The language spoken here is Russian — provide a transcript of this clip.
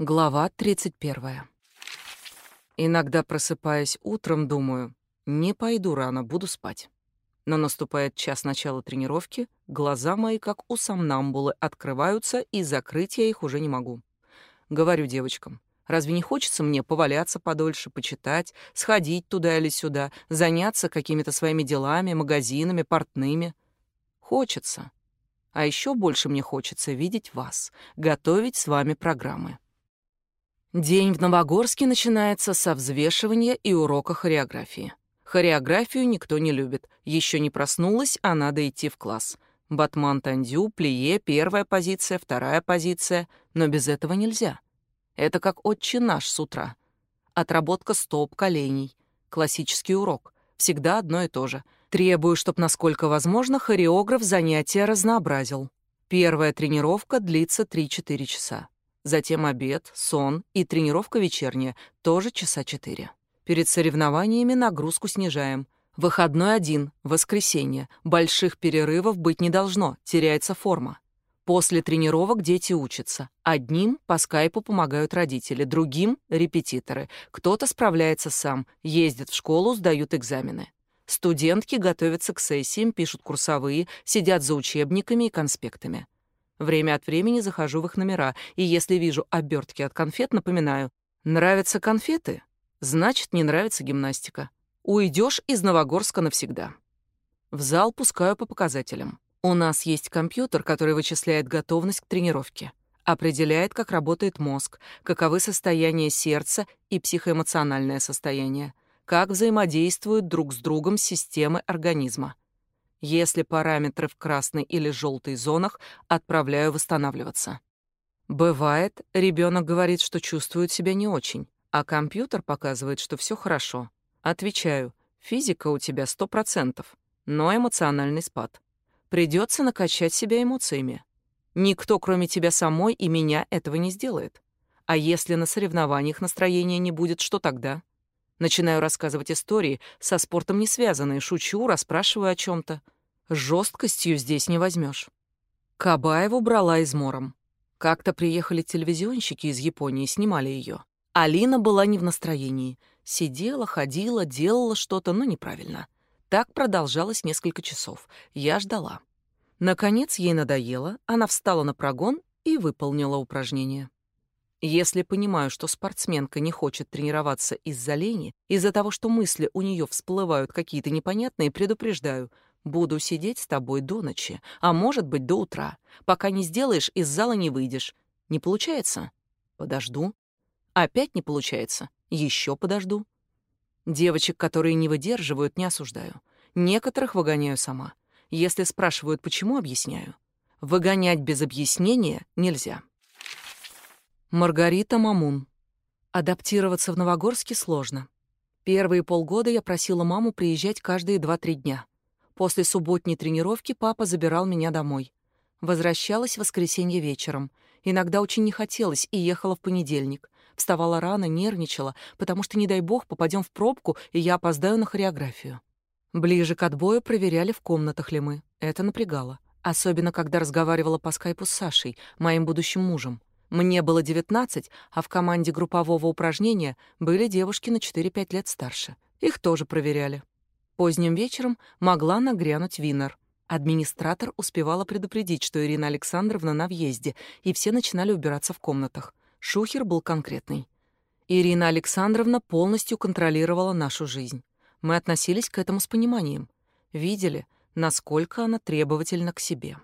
Глава 31. Иногда, просыпаясь утром, думаю, не пойду рано, буду спать. Но наступает час начала тренировки, глаза мои, как у сомнамбулы, открываются, и закрыть я их уже не могу. Говорю девочкам, разве не хочется мне поваляться подольше, почитать, сходить туда или сюда, заняться какими-то своими делами, магазинами, портными? Хочется. А еще больше мне хочется видеть вас, готовить с вами программы. День в Новогорске начинается со взвешивания и урока хореографии. Хореографию никто не любит. Еще не проснулась, а надо идти в класс. Батман тандю, плие, первая позиция, вторая позиция. Но без этого нельзя. Это как отче наш с утра. Отработка стоп коленей. Классический урок. Всегда одно и то же. Требую, чтобы, насколько возможно, хореограф занятия разнообразил. Первая тренировка длится 3-4 часа. Затем обед, сон и тренировка вечерняя, тоже часа четыре. Перед соревнованиями нагрузку снижаем. Выходной один, воскресенье. Больших перерывов быть не должно, теряется форма. После тренировок дети учатся. Одним по скайпу помогают родители, другим — репетиторы. Кто-то справляется сам, ездит в школу, сдают экзамены. Студентки готовятся к сессиям, пишут курсовые, сидят за учебниками и конспектами. Время от времени захожу в их номера, и если вижу обертки от конфет, напоминаю. Нравятся конфеты? Значит, не нравится гимнастика. Уйдешь из Новогорска навсегда. В зал пускаю по показателям. У нас есть компьютер, который вычисляет готовность к тренировке, определяет, как работает мозг, каковы состояния сердца и психоэмоциональное состояние, как взаимодействуют друг с другом системы организма. Если параметры в красной или желтой зонах, отправляю восстанавливаться. Бывает, ребенок говорит, что чувствует себя не очень, а компьютер показывает, что все хорошо. Отвечаю, физика у тебя сто процентов, но эмоциональный спад. Придется накачать себя эмоциями. Никто, кроме тебя самой и меня, этого не сделает. А если на соревнованиях настроения не будет, что тогда? Начинаю рассказывать истории, со спортом не связанные, шучу, расспрашиваю о чем то Жесткостью здесь не возьмешь. Кабаеву брала измором. Как-то приехали телевизионщики из Японии, снимали ее. Алина была не в настроении. Сидела, ходила, делала что-то, но неправильно. Так продолжалось несколько часов. Я ждала. Наконец ей надоело, она встала на прогон и выполнила упражнение. Если понимаю, что спортсменка не хочет тренироваться из-за лени, из-за того, что мысли у нее всплывают какие-то непонятные, предупреждаю. Буду сидеть с тобой до ночи, а может быть, до утра. Пока не сделаешь, из зала не выйдешь. Не получается? Подожду. Опять не получается? Еще подожду. Девочек, которые не выдерживают, не осуждаю. Некоторых выгоняю сама. Если спрашивают, почему, объясняю. Выгонять без объяснения нельзя. Маргарита Мамун. Адаптироваться в Новогорске сложно. Первые полгода я просила маму приезжать каждые 2-3 дня. После субботней тренировки папа забирал меня домой. Возвращалась в воскресенье вечером. Иногда очень не хотелось и ехала в понедельник. Вставала рано, нервничала, потому что, не дай бог, попадем в пробку, и я опоздаю на хореографию. Ближе к отбою проверяли, в комнатах ли мы. Это напрягало. Особенно, когда разговаривала по скайпу с Сашей, моим будущим мужем. Мне было 19, а в команде группового упражнения были девушки на 4-5 лет старше. Их тоже проверяли. Поздним вечером могла нагрянуть Винер. Администратор успевала предупредить, что Ирина Александровна на въезде, и все начинали убираться в комнатах. Шухер был конкретный. Ирина Александровна полностью контролировала нашу жизнь. Мы относились к этому с пониманием. Видели, насколько она требовательна к себе.